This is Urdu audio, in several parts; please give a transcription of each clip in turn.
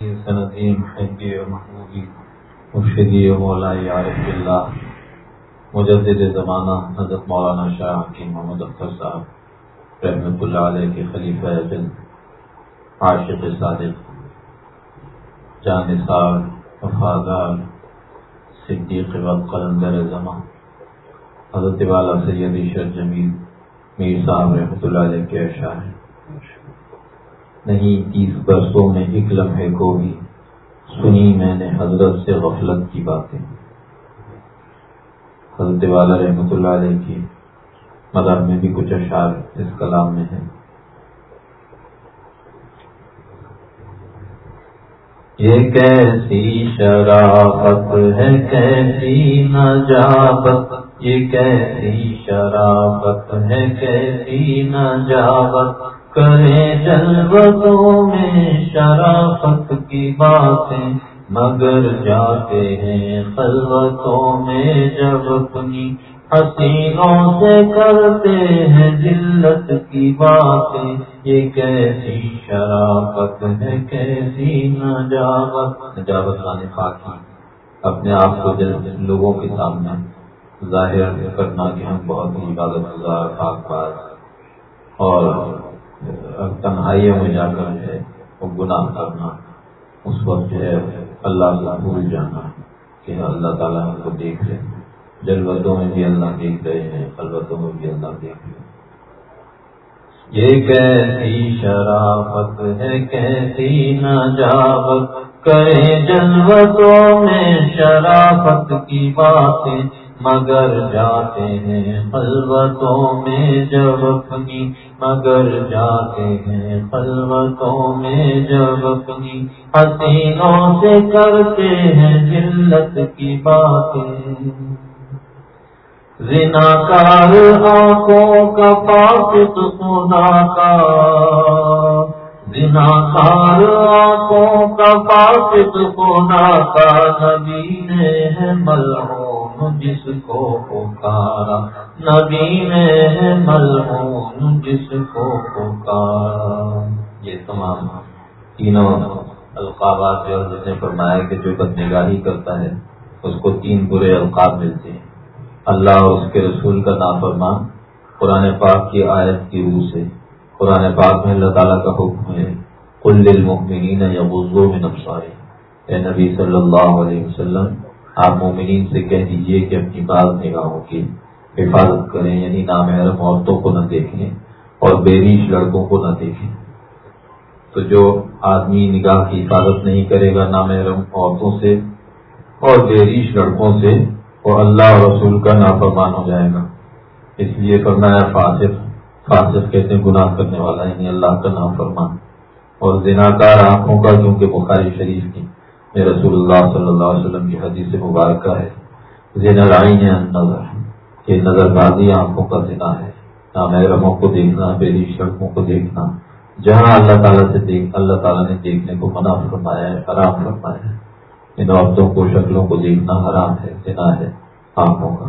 سندیم حبی و محبوبی مرشدی و مولائی عارف اللہ مجدد زمانہ، حضرت مولانا شاہ کی محمد اختر صاحب رحمۃ اللہ علیہ کے خلیفہ جن عاشق صادق جانثار وفادار، صدیق وقت قلندر زمان، حضرت والا سید عشر جمیل میر صاحب رحمۃ اللہ علیہ کے اشعار ہیں۔ نہیں تیس برسوں میں ایک لمحے کو بھی سنی میں نے حضرت سے غفلت کی باتیں۔ حضرت والا رحمۃ اللہ علیہ کی مدد میں بھی کچھ اشعار اس کلام میں ہے یہ کیسی شرافت ہے، کیسی نجابت؟ یہ کیسی شرافت ہے، کیسی نجابت؟ کرے جلوتوں میں شرافت کی باتیں، مگر جاتے ہیں خلوتوں میں جب اپنی حسینوں سے کرتے ہیں ذلت کی باتیں۔ یہ کیسی شرافت ہے، کیسی نجاوت نجاوت لانے پاکی اپنے آپ کو لوگوں کے سامنے ظاہر کرنا کہ ہم بہت ہی عبادت گزار، پاک باز اور تنہائیوں میں جا کر ہے وہ گناہ کرنا، اس وقت جو ہے اللہ سے بھول جانا کہ ہاں اللہ تعالیٰ ہم کو دیکھ رہے ہیں۔ جلوتوں میں بھی اللہ دیکھ رہے ہیں البتوں میں بھی اللہ دیکھ رہے ہیں۔ یہ کیسی شرافت ہے، کیسی نجاوت کرے جلوتوں میں شرافت کی باتیں مگر جاتے ہیں خلوتوں میں جب اپنی، مگر جاتے ہیں خلوتوں میں جب اپنی۔ حسینوں سے کرتے ہیں جلت کی باتیں۔ زنا کار آنکھوں کا پاکت خدا کا زنا کار آنکھوں کا پاکت خدا کا نبی نے ہے ملو جس کو پکارا۔ نبی میں ملعون جس کو پکارا۔ یہ تمام تینوں القابات جو جس نے فرمایا کہ جو بد نگاہی کرتا ہے، اس کو تین برے القاب ملتے ہیں۔ اللہ اور اس کے رسول کا نام فرمان قرآن پاک کی آیت کی روح سے۔ قرآن پاک میں اللہ تعالیٰ کا حکم ہے کل المؤمنین یا غزو میں اے نبی صلی اللہ علیہ وسلم آپ مومنین سے کہہ دیجیے کہ اپنی بعض نگاہوں کی حفاظت کریں یعنی نامحرم عورتوں کو نہ دیکھیں اور بیریش لڑکوں کو نہ دیکھیں۔ تو جو آدمی نگاہ کی حفاظت نہیں کرے گا نامحرم عورتوں سے اور بیریش لڑکوں سے، وہ اللہ اور رسول کا نافرمان ہو جائے گا۔ اس لیے فرمایا فاصف فاصف کہتے ہیں، گناہ کرنے والا یعنی اللہ کا نام فرمان اور زناکار آنکھوں کا، کیونکہ بخاری شریف کی رسول اللہ صلی اللہ علیہ وسلم کی حدیث مبارکہ ہے۔ زین العین نظر۔ یہ نظر بازی آنکھوں کا زنا ہے۔ نامحرموں کو دیکھنا بیری سڑکوں کو دیکھنا۔ جہاں اللہ تعالیٰ سے دیکھ، اللہ تعالیٰ نے دیکھنے کو منع فرمایا ہے، حرام فرمایا ہے۔ ان عورتوں کو، شکلوں کو دیکھنا حرام ہے، زنا ہے آنکھوں کا۔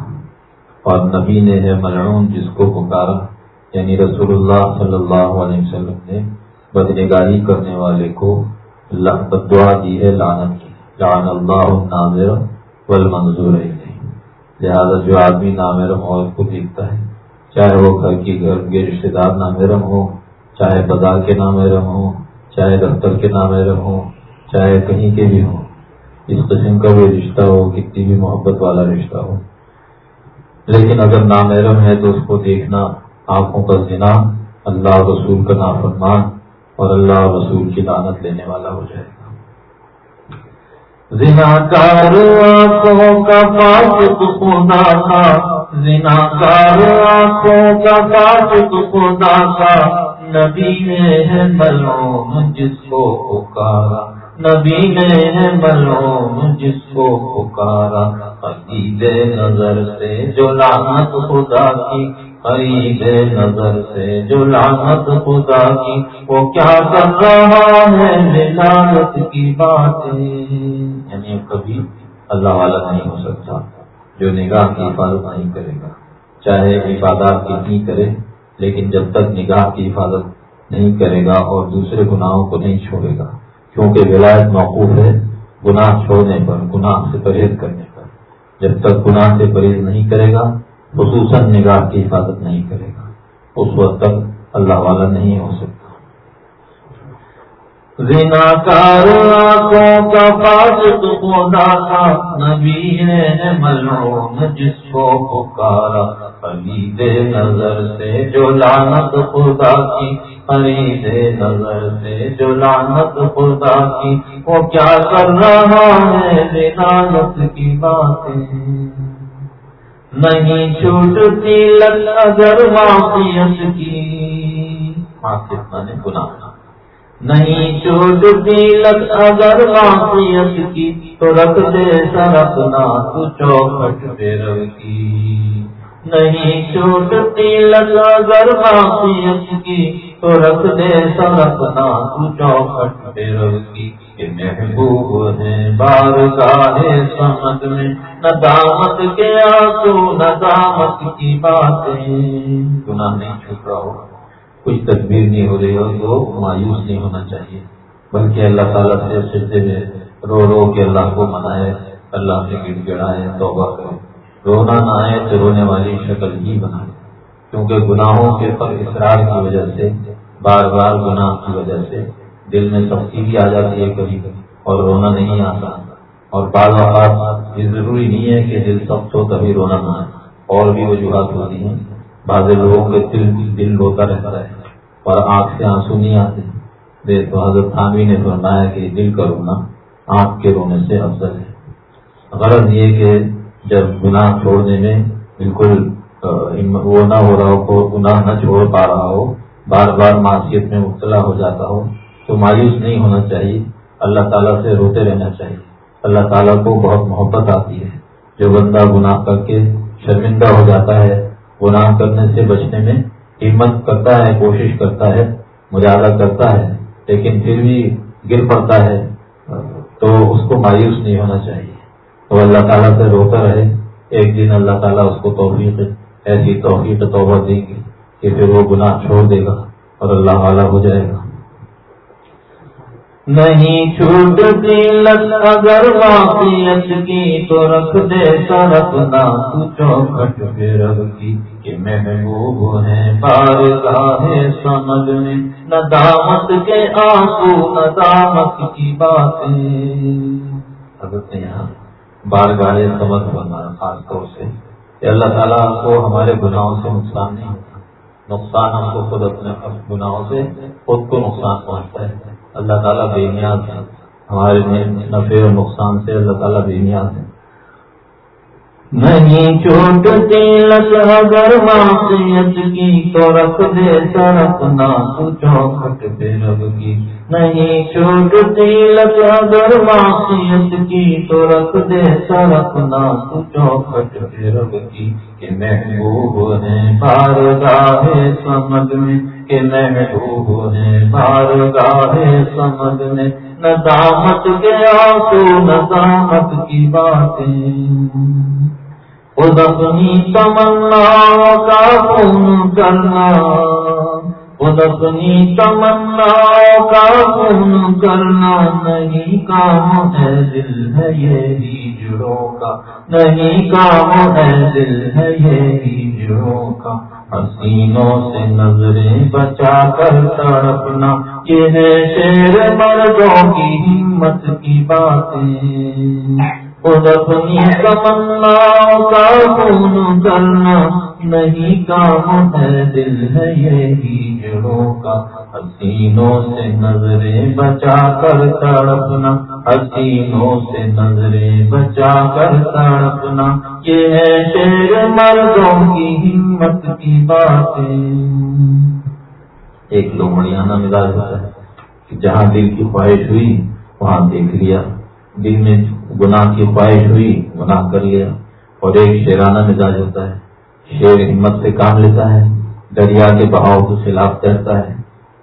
اور نبی نے ہے ملعون جس کو پکارا یعنی رسول اللہ صلی اللہ علیہ وسلم نے بدنگاہی کرنے والے کو دعا دی ہے لانت کی۔ لان اللہ نامر ول منظور لہٰذا جو آدمی نامرم عورت کو دیکھتا ہے۔ چاہے وہ گھر کی گھر کے رشتے دار نامرم ہو، چاہے بازار کے نامرم ہو، چاہے دفتر کے نامرم ہو، چاہے کہیں کے بھی ہوں اس قسم کا وہ رشتہ ہو، کتنی بھی محبت والا رشتہ ہو۔ لیکن اگر نامحرم ہے تو اس کو دیکھنا، آنکھوں کا زنا، اللہ رسول کا نافرمان اور اللہ رسول کی لانت لینے والا ہو جائے گا۔ زنا کار آنکھوں کا پاس خدا کا زنا کار آنکھوں کا پاس خدا کا نبی نے ہے ملوم جس کو پکارا نبی نے ہے ملوم جس کو پکارا عقید نظر سے جو لانت خدا کی قریب نظر سے، جو لانت خدا کی، وہ کیا کر رہا ہے ملانت کی باتیں؟ یعنی کبھی اللہ والا نہیں ہو سکتا، جو نگاہ کی حفاظت نہیں کرے گا۔ چاہے عبادات کتنی کرے، لیکن جب تک نگاہ کی حفاظت نہیں کرے گا اور دوسرے گناہوں کو نہیں چھوڑے گا، کیونکہ ولایت موقوف ہے گناہ چھوڑنے پر، گناہ سے پرہیز کرنے پر۔ جب تک گناہ سے پرہیز نہیں کرے گا خصوصاً نگاہ کی حفاظت نہیں کرے گا۔ اس وقت تک اللہ والا نہیں ہو سکتا۔ زنا کار آنکھوں کا فاسق خدا تھا نبی نے ملعون جس کو پکارا۔ خرید نظر سے جو لانت خدا کی، خرید نظر سے جو لانت خدا کی۔ وہ کیا کر رہا ہے لانت کی باتیں؟ نہیں چھوٹتی لگ اگر معافیت کی۔ ہاں، معافیت نے گناہ۔ نہیں چھوٹتی لگ اگر معافیت کی، تو رکھ دے سرکنا تو چوکھٹ پہ کی نہیں چھوٹتی لگ اگر معافیت کی، تو رکھ دے سرکنا تو چوکھٹ پہ کی کہ محبوب ہے بار گاہے سمجھ میں ندامت کے آنسو ندامت کی باتیں۔ گناہ نہیں چھوٹ رہا ہو۔ کچھ تدبیر نہیں ہو رہی ہو تو مایوس نہیں ہونا چاہیے۔ بلکہ اللہ تعالیٰ سے سلسلے میں رو رو کے اللہ کو منائے، اللہ سے گڑ گڑائے، توبہ کرے۔ رونا نہ آئے تو رونے والی شکل ہی بنائے۔ کیونکہ گناہوں کے پر اصرار کی وجہ سے، بار بار گناہ کی وجہ سے دل میں تفصیلی آ جاتی ہے کبھی کبھی اور رونا نہیں آتا۔ اور بعض اوقات یہ ضروری نہیں ہے کہ دل سخت ہو تبھی رونا نہ آئے۔ اور بھی وجوہات ہوتی ہیں۔ بعض لوگوں کے دل دل روتا رہتا ہے اور آنکھ سے آنسو نہیں آتے۔ تو حضرت خانوی نے فرمایا کہ دل کا رونا آنکھ کے رونے سے افضل ہے۔ غرض یہ کہ جب گناہ چھوڑنے میں بالکل وہ نہ ہو رہا ہو، گناہ نہ چھوڑ پا رہا ہو، بار بار معاشیت میں مبتلا ہو جاتا ہو تو مایوس نہیں ہونا چاہیے۔ اللہ تعالیٰ سے روتے رہنا چاہیے۔ اللہ تعالیٰ کو بہت محبت آتی ہے۔ جو بندہ گناہ کر کے شرمندہ ہو جاتا ہے، گناہ کرنے سے بچنے میں ہمت کرتا ہے، کوشش کرتا ہے، مجاہدہ کرتا ہے، لیکن پھر بھی گر پڑتا ہے، تو اس کو مایوس نہیں ہونا چاہیے۔ تو اللہ تعالیٰ سے روتا رہے۔ ایک دن اللہ تعالیٰ اس کو توفیق، ایسی توفیق، توبہ دے گی کہ پھر وہ گناہ چھوڑ دے گا اور اللہ والا ہو جائے گا۔ نہیں چھوٹ لت اگر واقعیت کی تو رکھ دے سرک نہ تو چوکھٹ پہ رب کی، کہ محبوب ہے بار گاہے سمجھ میں ندامت کے آنسو ندامت کی باتیں۔ حضرت یہاں بار گاہے سمجھ بنا خاص طور سے کہ اللہ تعالیٰ کو ہمارے گناہوں سے نقصان نہیں ہوتا۔ نقصان ہم کو خود اپنے گناہوں سے، خود کو نقصان پہنچتا ہے۔ اللہ تعالیٰ بے نیاز ہے ہمارے نفے و نقصان سے اللہ تعالیٰ بے نیاز ہے نہیں چوٹ تیلت اگر معصیت کی تو رکھ دے سرک نہ تو چوکھٹ پہ رب کی۔ نہیں چوٹ تیلت اگر معصیت کی تو رکھ دے سرک نہ تو چوکھٹ پہ رب کی۔ کہ محبوب ہیں بار گاہے سمجھ میں کہ محبوب ہیں بار گاہے سمجھ میں ندامت گیا تو ندامت کی باتیں خود اپنی تمنا کا خون کرنا خود اپنی تمنا کا خون کرنا نہیں کام ہے دل ہے یہ جڑوں کا، نہیں کام ہے دل ہے یہ جڑوں کا۔ حسینوں سے نظریں بچا کر تڑپنا، یہ ہے شیر مردوں کی ہمت کی باتیں۔ خود اپنی تمنا کا خون کرنا نہیں کام ہے دل ہے یہی جڑوں کا۔ حسینوں سے نظریں بچا کر تڑپنا، حسینوں سے نظریں بچا کر تڑپنا۔ یہ ہے شیر مردوں کی ہمت کی باتیں۔ ایک لومڑیانہ مزاج ہوتا ہے کہ جہاں دل کی خواہش ہوئی، وہاں دیکھ لیا۔ دل میں گناہ کی خواہش ہوئی، گناہ کر لیا۔ اور ایک شیرانہ مزاج ہوتا ہے۔ شیر ہمت سے کام لیتا ہے، دریا کے بہاؤ کے خلاف تیرتا ہے۔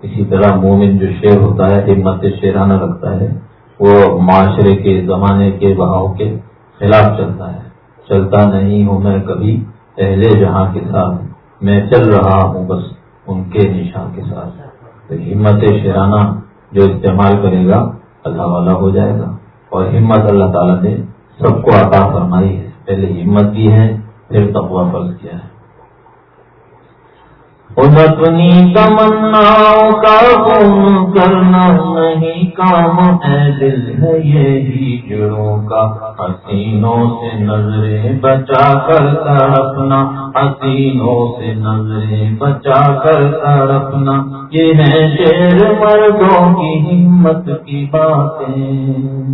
اسی طرح مومن جو شیر ہوتا ہے، ہمت سے شیرانہ رکھتا ہے۔ وہ معاشرے کے، زمانے کے بہاؤ کے خلاف چلتا ہے۔ چلتا نہیں ہوں میں کبھی پہلے جہاں کے ساتھ۔ میں چل رہا ہوں بس ان کے نشان کے ساتھ۔ ہمت شیرانہ جو استعمال کرے گا، اللہ والا ہو جائے گا۔ اور ہمت اللہ تعالیٰ نے سب کو عطا فرمائی ہے۔ پہلے ہمت بھی ہے، پھر تقوا فرض کیا ہے۔ خود اپنی تمناؤں کا خون کرنا نہیں کام ہے دل ہے یہی جڑوں کا حسینوں سے نظریں بچا کر تڑپنا حسینوں سے نظریں بچا کر تڑپنا یہ ہے شیر مردوں کی ہمت کی باتیں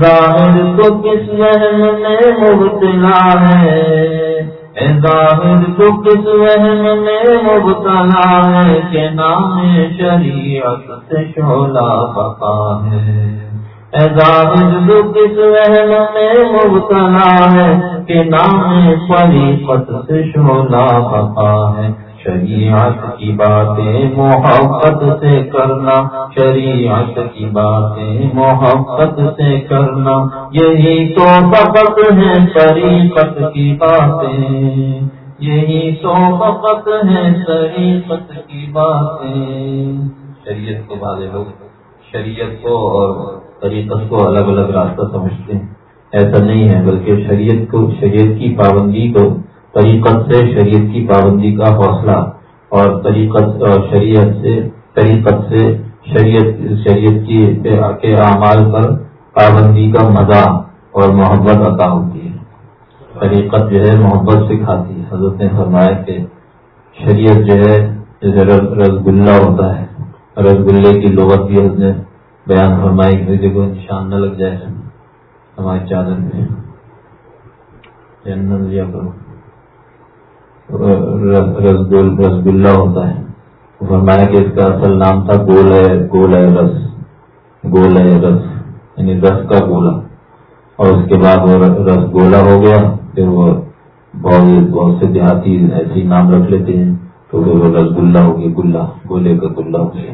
ظاہر تو کس وحم میں مبتلا ہے؟ ظاہر تو کس وہم میں مبتلا ہے کہ نام شریعت سے شولا بقا ہے۔ ظاہر تو کس وہم میں مبتلا ہے کہ نام شریعت سے شولا بقا ہے۔ شریعت کی باتیں محبت سے کرنا، شریعت کی باتیں محبت سے کرنا، یہی تو فقط ہے شریعت کی باتیں۔ یہی تو فقط ہے شریعت کی باتیں۔ شریعت کو والے لوگ شریعت کو اور طریقت کو الگ الگ راستہ سمجھتے ہیں۔ ایسا نہیں ہے، بلکہ شریعت کو، شریعت کی پابندی کو طریقت سے شریعت کی پابندی کا حوصلہ اور طریقت شریعت سے طریقت سے شریعت شریعت کی کے اعمال پر پابندی کا مزہ اور محبت عطا ہوتی ہے۔ طریقت جو ہے محبت سکھاتی ہے۔ حضرت نے فرمایا کہ شریعت جو ہے، جیسے رس گلا ہوتا ہے۔ رس گلے کی لغت بھی حضرت نے بیان فرمائی کہ دیکھو نشان نہ لگ جائے۔ ہماری چادر میں جنرل لیا کرو۔ رس گلا ہوتا ہے۔ فرمایا کہ اس کا اصل نام تھا گول ہے گول ہے رس۔ گول ہے رس یعنی رس کا گولا۔ اور اس کے بعد وہ رس گولا ہو گیا، پھر وہ بہت بہت سے دیہاتی ایسے نام رکھ لیتے ہیں۔ تو پھر وہ رس گلا ہو گیا گلا گولے کا گلا ہو گیا۔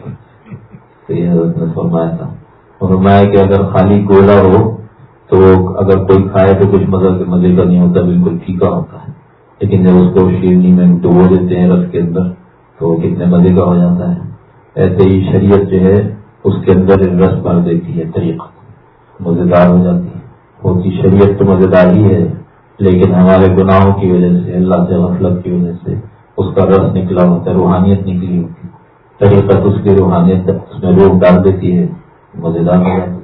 تو یہ حضرت نے فرمایا تھا۔ فرمایا کہ اگر خالی گولا ہو، تو اگر کوئی کھائے تو کچھ مزہ، مزے کا نہیں ہوتا، بالکل پھیکا ہوتا ہے۔ لیکن جب اس کو شیرنی میں ڈبو دیتے ہیں رس کے اندر، تو وہ کتنے مزے کا ہو جاتا ہے۔ ایسے ہی شریعت جو ہے، اس کے اندر رس بھر دیتی ہے طریقہ۔ مزیدار ہو جاتی ہے۔ ہوتی شریعت تو مزیدار ہی ہے، لیکن ہمارے گناہوں کی وجہ سے، اللہ سے غفلت کی وجہ سے اس کا رس نکلا ہوتا ہے، روحانیت نکلی ہوتی ہے۔ طریقت اس کی روحانیت اس میں روح ڈال دیتی ہے، مزیدار ہو جاتی ہے۔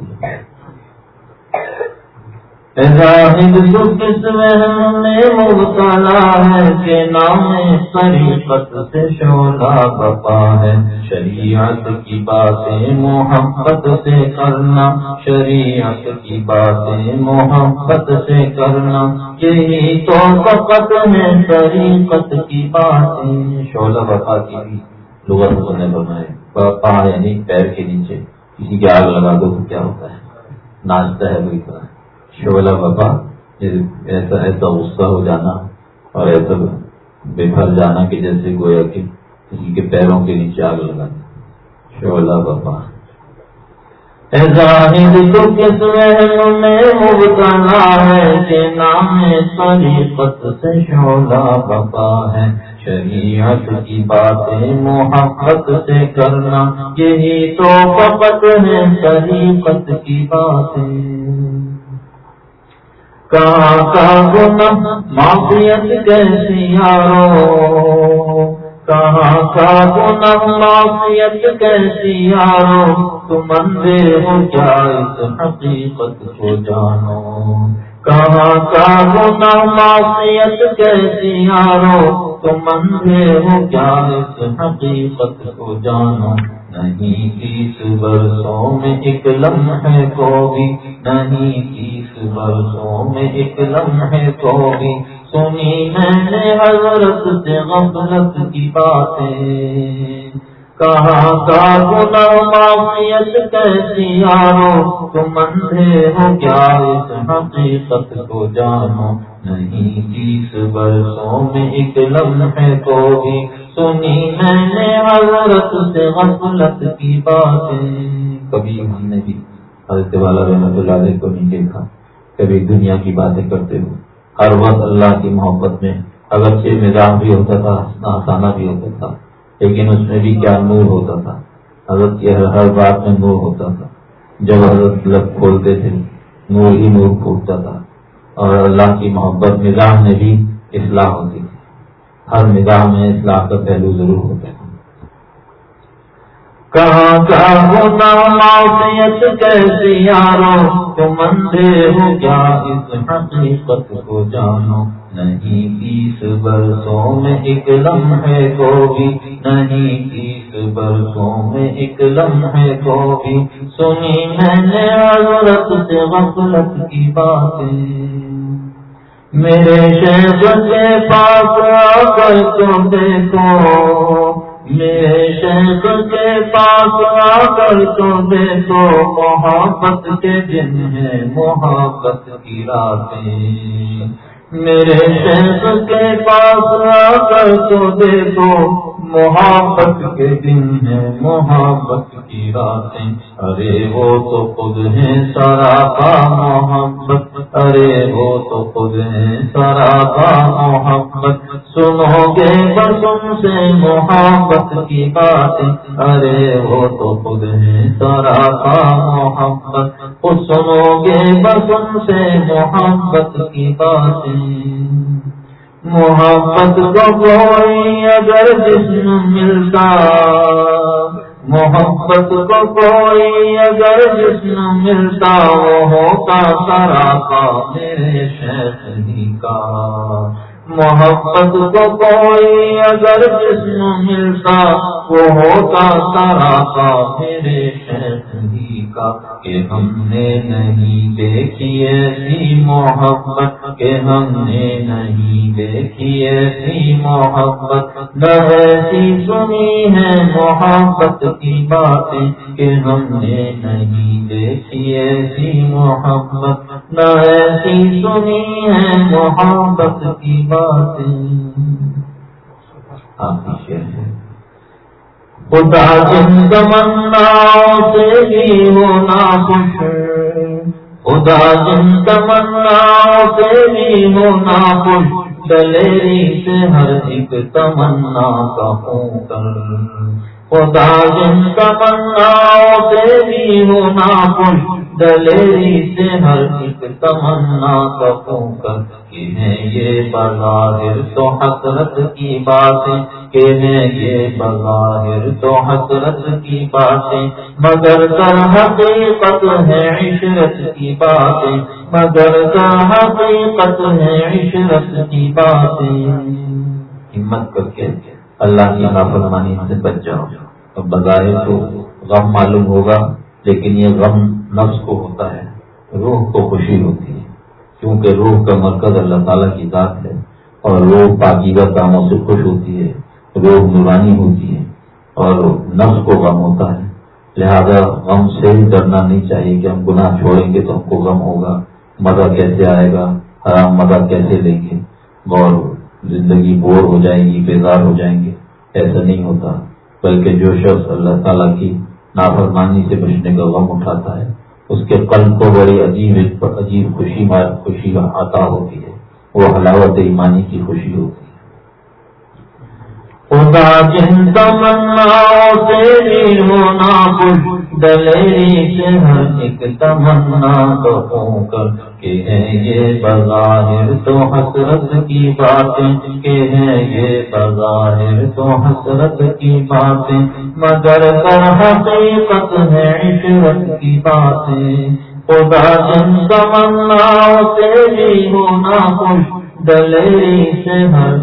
زاہد جو کس میں مبتلا ہے کہ نام طریقت سے شولا بپا ہے۔ شریعت کی باتیں محبت سے کرنا، شریعت کی باتیں محبت سے کرنا، یہی تو فقط ہے طریقت کی باتیں۔ شولا بپا کی بھی لغت نے بنائے، بپا یعنی پیر کے نیچے۔ کسی کی آگ لگا دو تو کیا ہوتا ہے؟ ناچتا ہے وہی طرح۔ شولا بابا ایسا ایسا غصہ ہو جانا اور ایسا بکھر جانا کہ جیسے گویا کہ کسی کے پیروں کے نیچے آگ لگا شولا بابا تو میں مبتلا ہے کہ نام طریقت سے شولا بابا ہے۔ شریعت کی باتیں محبت سے کرنا، یہی تو فقط ہے طریقت کی باتیں۔ کہاں معافیت کیسی یارو؟ کہاں کا گنا معافیت کیسی یارو؟ تم اندے ہو کیا اس حقیقت کو جانو۔ کہاں کا گنا معافیت کیسی یارو؟ تم اندے ہو کیا اس حقیقت کو جانو۔ نہیں تیس برسوں میں ایک لمحے کو بھی، نہیں تیس برسوں میں ایک لمحے کو بھی۔ سنی میں نے حضرت سے غفلت کی باتیں۔ کہاں کا گنا معافیت کیسی آرو تم اندھے ہو کیا؟ اس حقیقت کو جانو۔ نہیں تیس برسوں میں ایک لمحے کو بھی۔ سنی میں نے حضرت سے غفلت کی باتیں۔ کبھی ہم نے بھی حضرت والا رحمت اللہ علیہ کو نہیں دیکھا کبھی دنیا کی باتیں کرتے ہوئے۔ ہر وقت اللہ کی محبت میں اگرچہ نظام بھی ہوتا تھا، آسانہ بھی ہوتا تھا، لیکن اس میں بھی کیا نور ہوتا تھا۔ حضرت کی ہر ہر بات میں نور ہوتا تھا۔ جب حضرت لب کھولتے تھے، نور ہی نور پھوٹتا تھا۔ اور اللہ کی محبت نظام میں بھی اصلاح ہوتی تھی۔ ہر نگاہ میں اصلاح کا پہلو ضرور ہوتا ہے۔ کہاں کا ہونا معصیت کیسی یارو؟ تم اندھے ہو کیا؟ اس حقیقت کو جانو۔ نہیں تیس برسوں میں ایک لمحے کو بھی، نہیں تیس برسوں میں ایک لمحے کو بھی۔ سنی میں نے عورت سے غفلت کی باتیں۔ میرے شیخ کے پاس آ کر تو دیکھو۔ میرے شیخ کے پاس آ کر دیکھو۔ محبت کے دن ہے محبت کی راتیں۔ میرے شیخ کے پاس آ کر تو دیکھو۔ محبت کے دن ہے محبت کی راتیں۔ ارے وہ تو خود ہے سارا کا محبت ارے وہ تو خود ہے سارا کا محبت سنو گے بسم سے محبت کی باتیں۔ ارے وہ تو خود ہے سارا کا محبت خود سنو گے بسم سے محبت کی باتیں۔ محبت کو کوئی اگر جسم ملتا۔ محبت کو کوئی اگر جسم ملتا وہ ہوتا سرا کا میرے شہری کا۔ محبت کو کوئی اگر جسم ملتا وہ ہوتا سارا کا میرے شہری کا۔ کہ ہم نے نہیں دیکھی ایسی محبت، کہ ہم نے نہیں دیکھی ایسی محبت نہ ایسی سنی ہے محبت کی باتیں کہ ہم نے نہیں دیکھی ایسی محبت۔ نہ ایسی سنی ہے محبت کی بات خدا جن تمنا سے بھی ہونا خوش خدا جن تمنا سے بھی ہونا خوش دلیری سے ہر ایک تمنا کا کر خدا جن تمنا سے بھی ہونا خوش دلیری سے ہر ایک تمنا کا کر کہ یہ بظاہر تو حسرت کی باتیں کہ یہ بظاہر تو حسرت کی باتیں۔ مگر کر حقیقت ہے عشرت کی باتیں۔ مگر کر حقیقت ہے عشرت کی باتیں۔ ہمت کر کے اللہ کی نافرمانی سے بچ جاؤ۔ اب بظاہر تو غم معلوم ہوگا، لیکن یہ غم نفس کو ہوتا ہے، روح کو خوشی ہوتی ہے۔ کیونکہ روح کا مرکز اللہ تعالیٰ کی ذات ہے اور روح پاکیزہ کاموں سے خوش ہوتی ہے، روح نورانی ہوتی ہے اور نفس کو غم ہوتا ہے۔ لہذا غم سے ہی ڈرنا نہیں چاہیے کہ ہم گناہ چھوڑیں گے تو ہم کو غم ہوگا۔ مزہ کیسے آئے گا؟ حرام مزہ کیسے لیں گے؟ اور زندگی بور ہو جائے گی، بیزار ہو جائیں گے۔ ایسا نہیں ہوتا۔ بلکہ جو شخص اللہ تعالیٰ کی نافرمانی سے بچنے کا غم اٹھاتا ہے اس کے قلب کو بڑی عجیب عجیب خوشی خوشی عطا ہوتی ہے۔ وہ حلاوت ایمانی کی خوشی ہوتی ہے۔ خدا جن تمنا تیری ہونا دلیری سے ہر ایک تمنا تو کر کہ ہے یہ بظاہر تو حسرت کی باتیں کہ ہے یہ بظاہر تو حسرت کی باتیں مگر کر حقیقت ہے، عشرت کی باتیں خدا جن تمنا تیری ہونا خوش دلیری سے ہر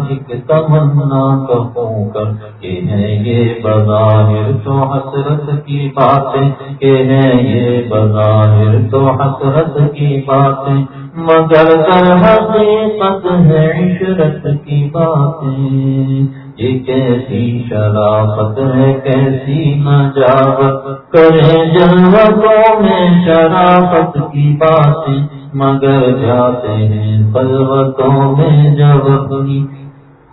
تمنا کہوں کر کہ ہیں یہ بظاہر تو حسرت کی باتیں، کہ ہے یہ بظاہر تو حسرت کی باتیں۔ مگر کر حقیقت ہے عشرت کی باتیں۔ یہ کیسی شرافت ہے، کیسی نجابت کرے جنتوں میں شرافت کی باتیں۔ مگر جاتے ہیں پلوتوں میں جب اپنی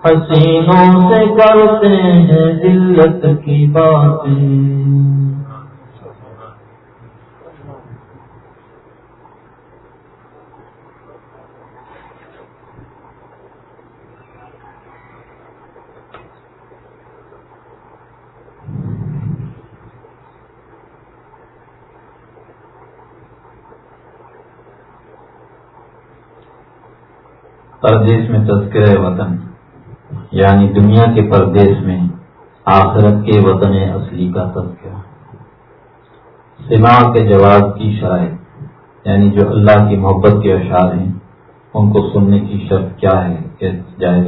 حسینوں سے کرتے ہیں دلت کی باتیں۔ پردیش میں تذکرہ وطن یعنی دنیا کے پردیش میں آخرت کے وطن اصلی کا تذکرہ۔ سما کے جواب کی شرائط یعنی جو اللہ کی محبت کے اشعار ہیں، ان کو سننے کی شرط کیا ہے کہ جائز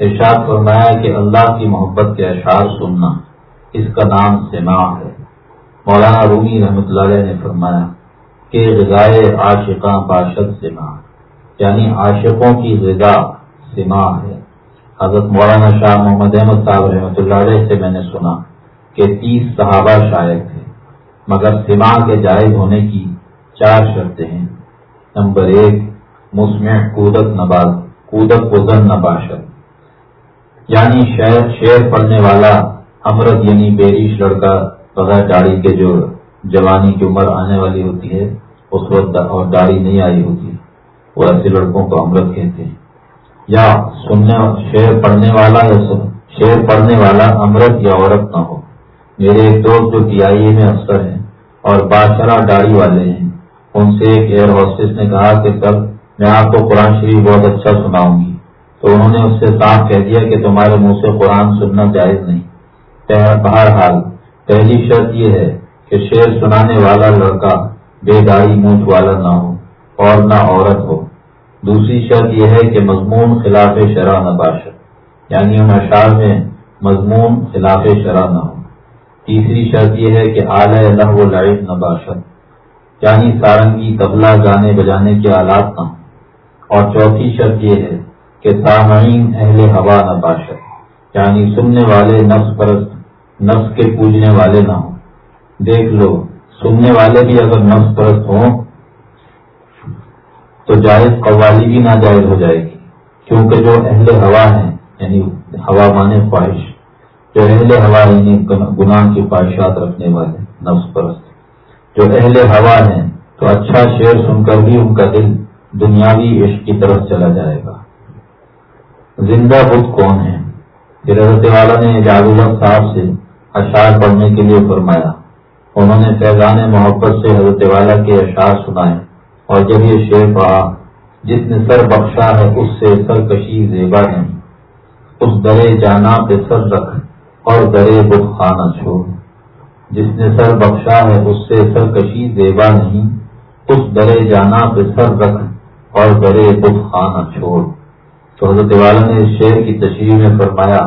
ارشاد فرمایا کہ اللہ کی محبت کے اشعار سننا اس کا نام سما ہے۔ مولانا رومی رحمۃ اللہ علیہ نے فرمایا کہ غذائے عاشقاں باشد سما یعنی عاشقوں کی غذا سما ہے۔ حضرت مولانا شاہ محمد احمد صاحب رحمۃ اللہ علیہ سے میں نے سنا کہ تیس صحابہ شاعر تھے، مگر سما کے جائز ہونے کی چار شرطیں ہیں۔ نمبر ایک، مسمع کودت نباز، کودت وزن نباشد۔ یعنی شعر شعر پڑھنے والا امرت یعنی بیریش لڑکا بغیر داڑھی کے جو جوانی کی عمر آنے والی ہوتی ہے، اس وقت اور داڑھی نہیں آئی ہوتی۔ وہ ایسے لڑکوں کو امرت کہتے ہیں۔ یا سننے شعر پڑھنے والا یا شعر پڑھنے والا امرت یا عورت نہ ہو۔ میرے ایک دوست جو پی آئی اے میں افسر ہیں اور بادشاہ داڑھی والے ہیں، ان سے ایک ایئر ہاسٹس نے کہا کہ سر، میں آپ کو قرآن شریف بہت اچھا سناؤں گی۔ تو انہوں نے اس سے صاف کہہ دیا کہ تمہارے منہ سے قرآن سننا جائز نہیں۔ بہرحال، پہلی شرط یہ ہے کہ شعر سنانے والا لڑکا بے داڑھی مونچ والا نہ ہو۔ اور نہ عورت ہو۔ دوسری شرط یہ ہے کہ مضمون خلاف شرح نہ باشد یعنی ان اشعار میں مضمون خلاف شرح نہ ہو تیسری شرط یہ ہے کہ اعلی اللہ و لائٹ نہ باشد یعنی سارنگی تبلا گانے بجانے کے آلات نہ ہوں۔ اور چوتھی شرط یہ ہے کہ سامعین اہل ہوا نہ باشد یعنی سننے والے نفس پرست، نفس کے پوجنے والے نہ ہوں۔ دیکھ لو، سننے والے بھی اگر نفس پرست ہوں تو جائز قوالی بھی ناجائز ہو جائے گی۔ کیونکہ جو اہل ہوا ہیں یعنی ہوا مانے خواہش، جو اہل ہوا یعنی گناہ کی خواہشات رکھنے والے، نفس پرست۔ جو اہل ہوا ہیں، تو اچھا شعر سن کر بھی ان کا دل دنیاوی عشق کی طرف چلا جائے گا۔ زندہ بدھ کون ہے پھر حضرت والا نے اللہ صاحب سے اشعار پڑھنے کے لیے فرمایا۔ انہوں نے فیضان محبت سے حضرت والا کے اشعار سنائے۔ اور جب یہ شعر پڑھا، جس نے سر بخشا ہے، اس سے سرکشی زیبا نہیں۔ اس درے جانا پہ سر رکھ اور درے بت خانہ چھوڑ۔ جس نے سر بخشا ہے، اس سے سرکشی زیبا نہیں۔ اس درے جانا پہ سر رکھ اور درے بت خانہ چھوڑ۔ تو حضرت والا نے اس شعر کی تشریح میں فرمایا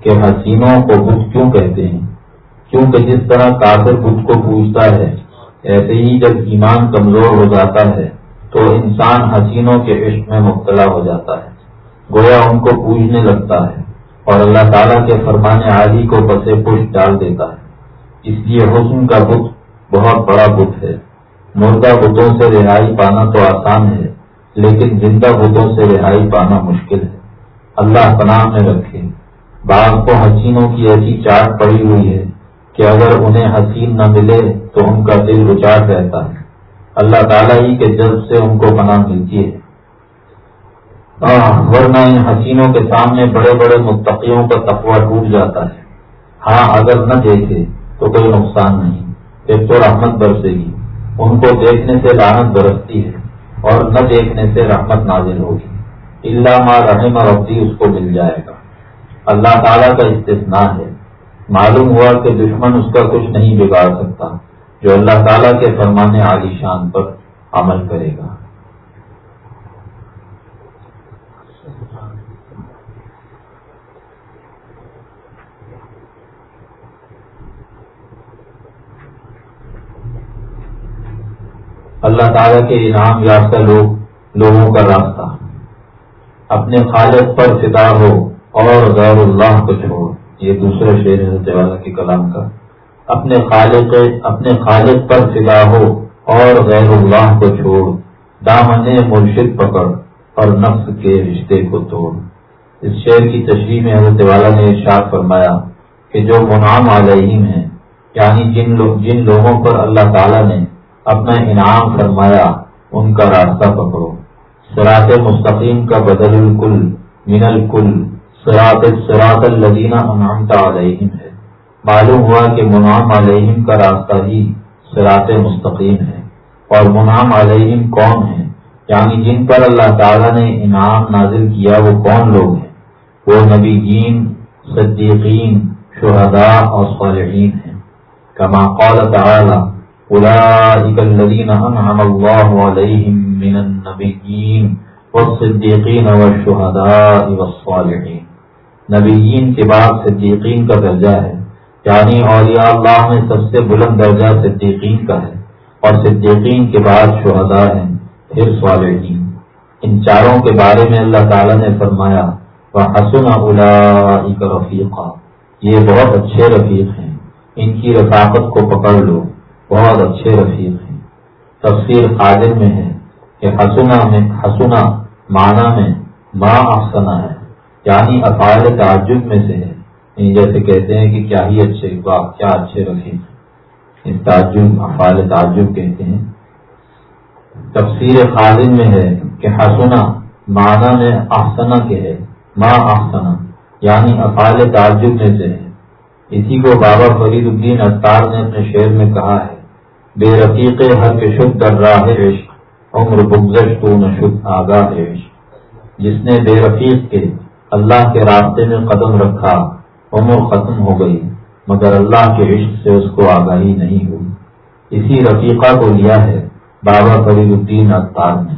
کہ حسینوں کو بدھ کیوں کہتے ہیں؟ کیونکہ جس طرح کافر بدھ کو پوچھتا ہے ایسے ہی جب ایمان کمزور ہو جاتا ہے تو انسان حسینوں کے عشق میں مبتلا ہو جاتا ہے۔ گویا ان کو پوجنے لگتا ہے اور اللہ تعالیٰ کے فرمانے عادی کو پسے پش ڈال دیتا ہے۔ اس لیے حسن کا بت بہت بڑا بت ہے۔ مردہ بتوں سے رہائی پانا تو آسان ہے، لیکن زندہ بتوں سے رہائی پانا مشکل ہے۔ اللہ پناہ میں رکھے۔ بعض کو حسینوں کی ایسی چاٹ پڑی ہوئی ہے کہ اگر انہیں حسین نہ ملے تو ان کا دل رچاٹ رہتا ہے۔ اللہ تعالیٰ ہی کے جلد سے ان کو پناہ ملتی ہے۔ ورنہ ان حسینوں کے سامنے بڑے بڑے متقیوں کا تقوی ٹوٹ جاتا ہے۔ ہاں اگر نہ دیکھے تو کوئی نقصان نہیں۔ پھر تو رحمت برسے گی۔ ان کو دیکھنے سے رحمت برستی ہے اور نہ دیکھنے سے رحمت نازل ہوگی۔ اللہ ماں رحم ربی اس کو مل جائے گا۔ اللہ تعالیٰ کا استثناء ہے۔ معلوم ہوا کہ دشمن اس کا کچھ نہیں بگاڑ سکتا، جو اللہ تعالیٰ کے فرمانے عالی شان پر عمل کرے گا۔ اللہ تعالیٰ کے انعام یافتہ لوگ، لوگوں کا راستہ اپنے خالق پر فدا ہو اور غیر اللہ کو چھوڑ۔ یہ دوسرے شعر حضرت والا کے کلام کا۔ اپنے خالق اپنے خالق پر فدا ہو اور غیر اللہ کو چھوڑ، دامن مرشد پکڑ اور نفس کے رشتے کو توڑ۔ اس شعر کی تشریح میں حضرت والا نے ارشاد فرمایا کہ جو منعام علیہم ہیں یعنی جن لوگ جن لوگوں پر اللہ تعالیٰ نے اپنا انعام فرمایا، ان کا راستہ پکڑو۔ سرات مستقیم کا بدل الکل، من الکل۔ سراط سراط الدینہ انعامتا علیہم ہے۔ معلوم ہوا کہ منعام علیہم کا راستہ ہی سراط مستقیم ہے۔ اور منعام علیہم کون ہے یعنی جن پر اللہ تعالیٰ نے انعام نازل کیا وہ کون لوگ ہیں؟ وہ نبیین، صدیقین، شہداء اور صالحین ہیں۔ کما قال تعالی اولئک الذین انعم اللہ علیہم من النبیین والصدیقین والشہداء والصالحین۔ نبیین کے بعد صدیقین کا درجہ ہے یعنی اولیاء اللہ میں سب سے بلند درجہ صدیقین کا ہے، اور صدیقین کے بعد شہداء ہیں پھر صالحین ان چاروں کے بارے میں اللہ تعالیٰ نے فرمایا وہ حسن الا رفیقہ یہ بہت اچھے رفیق ہیں۔ ان کی رفاقت کو پکڑ لو، بہت اچھے رفیق ہیں۔ تفسیر قادر میں ہے کہ حسنا میں حسنا معنی میں ماں افسنا ہے۔ یعنی افعال تعجب میں سے ہے یعنی جیسے کہتے ہیں کہ کیا ہی اچھے واہ کیا اچھے رفیق؟ ہیں تعجب افعال تعجب کہتے ہیں۔ تفسیر خالد میں ہے کہ حسنا معنی میں افسنا کے ہے ماں افسنا یعنی افعال تعجب میں سے ہے اسی کو بابا فرید الدین اطار نے اپنے شعر میں کہا ہے، بے رفیق ہر کے شد در راہ عشق، عمر بگزش تو نہ شد آگاہ عشق۔ جس نے بے رفیق کے اللہ کے راستے میں قدم رکھا، عمر ختم ہو گئی، مگر اللہ کے عشق سے اس کو آگاہی نہیں ہوئی۔ اسی رفیقہ کو لیا ہے بابا فرید الدین اطار نے۔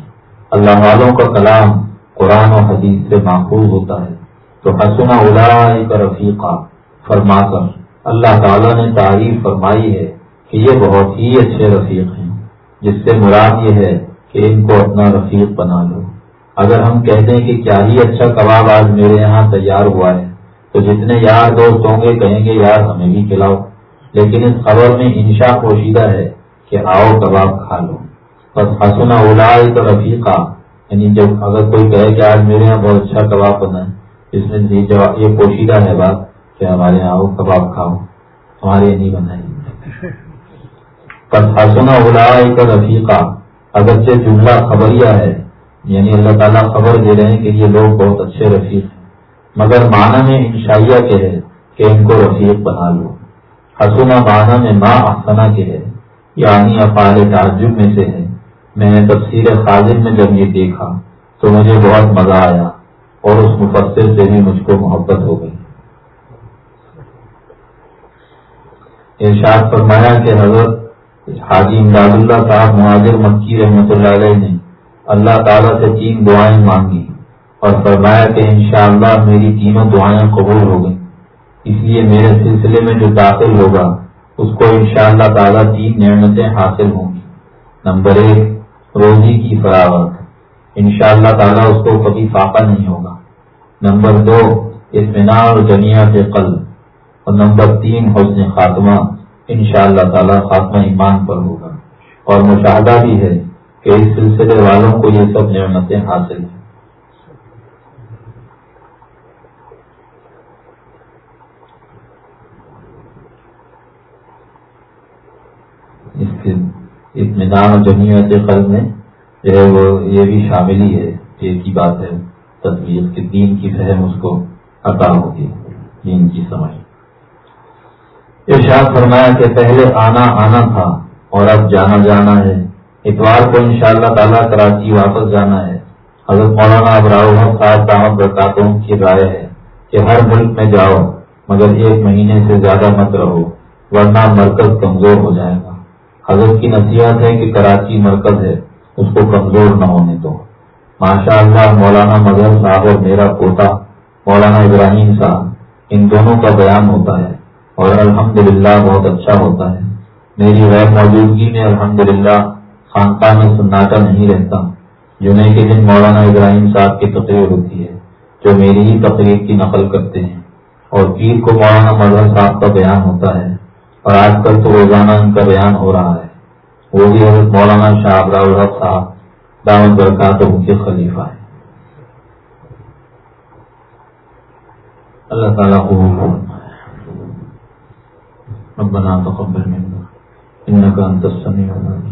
اللہ والوں کا کلام قرآن و حدیث سے محفوظ ہوتا ہے۔ تو حسنا الائی رفیقہ، فرما کر اللہ تعالیٰ نے تعریف فرمائی ہے کہ یہ بہت ہی اچھے رفیق ہیں، جس سے مراد یہ ہے کہ ان کو اپنا رفیق بنا لو۔ اگر ہم کہتے ہیں کہ کیا ہی اچھا کباب آج میرے یہاں تیار ہوا ہے، تو جتنے یار دوست ہوں گے کہیں گے یار ہمیں بھی کھلاؤ۔ لیکن اس خبر میں انشا پوشیدہ ہے کہ آؤ کباب کھا لو۔ بس حسنا الائی کا رفیقہ یعنی جب اگر کوئی کہے کہ آج میرے یہاں بہت اچھا کباب بنا ہے، اس میں یہ پوشیدہ ہے بات کہ ہمارے یہاں آؤ کباب کھاؤ۔ ہمارے یہاں نہیں بنائے۔ پر حسنا اولا کا رفیقہ اگرچہ جملہ خبریہ ہے یعنی اللہ تعالیٰ خبر دے رہے ہیں کہ یہ لوگ بہت اچھے رفیق ہیں۔ مگر معنی میں انشائیہ کے ہے کہ ان کو رفیق بنا لو۔ حسنا معنی میں ماں افسنا کے ہے یعنی افعال تعجب میں سے ہے۔ میں نے تفصیل خاضر میں جب یہ دیکھا تو مجھے بہت مزہ آیا اور اس مفسر سے بھی مجھ کو محبت ہو گئی۔ ارشاد فرمایا کہ حضرت حاجی امداد اللہ صاحب مہاجر مکی رحمۃ اللہ علیہ نے اللہ تعالیٰ سے تین دعائیں مانگی اور فرمایا کہ انشاءاللہ میری تینوں دعائیں قبول ہو گئیں۔ اس لیے میرے سلسلے میں جو داخل ہوگا، اس کو انشاءاللہ شاء تعالیٰ تین نعمتیں حاصل ہوں گی۔ نمبر ایک، روزی کی فراوت انشاءاللہ اللہ تعالیٰ اس کو کبھی فاقہ نہیں ہوگا۔ نمبر دو، اطمینان اور جنیا کے قلب۔ اور نمبر تین، حسن خاتمہ۔ انشاءاللہ اللہ تعالیٰ خاتمہ ایمان پر ہوگا۔ اور مشاہدہ بھی ہے۔ کہ اس سلسلے والوں کو یہ سب نعمتیں حاصل ہیں۔ اطمینان اور جنیت قلب میں جو ہے وہ یہ بھی شامل ہی ہے ایک ہی بات ہے تصویر کے دین کی فہم اس کو عطا ہوتی دین کی سمجھ۔ ارشاد فرمایا کہ پہلے آنا آنا تھا اور اب جانا جانا ہے۔ اتوار کو انشاءاللہ شاء تعالیٰ کراچی واپس جانا ہے۔ حضرت مولانا ابراؤ صاحب دامت برکاتوں کی رائے ہے کہ ہر ملک میں جاؤ، مگر ایک مہینے سے زیادہ مت رہو، ورنہ مرکز کمزور ہو جائے گا۔ حضرت کی نصیحت ہے کہ کراچی مرکز ہے، اس کو کمزور نہ ہونے دو۔ ماشاء اللہ مولانا مظہر صاحب اور میرا پوتا مولانا ابراہیم صاحب، ان دونوں کا بیان ہوتا ہے اور الحمدللہ بہت اچھا ہوتا ہے۔ میری غیر موجودگی میں الحمدللہ خانقاہ میں سناٹا نہیں رہتا۔ جمعے کے دن مولانا ابراہیم صاحب کی تقریر ہوتی ہے، جو میری ہی تقریر کی نقل کرتے ہیں۔ اور پیر کو مولانا مظہر صاحب کا بیان ہوتا ہے۔ اور آج کل تو روزانہ ان کا بیان ہو رہا ہے۔ وہ بھی حضرت مولانا شاہ الحق صاحب، دعوت برکات کے خلیفہ ہے اللہ تعالیٰ کو ربنا تقبل منا انك انت السميع العليم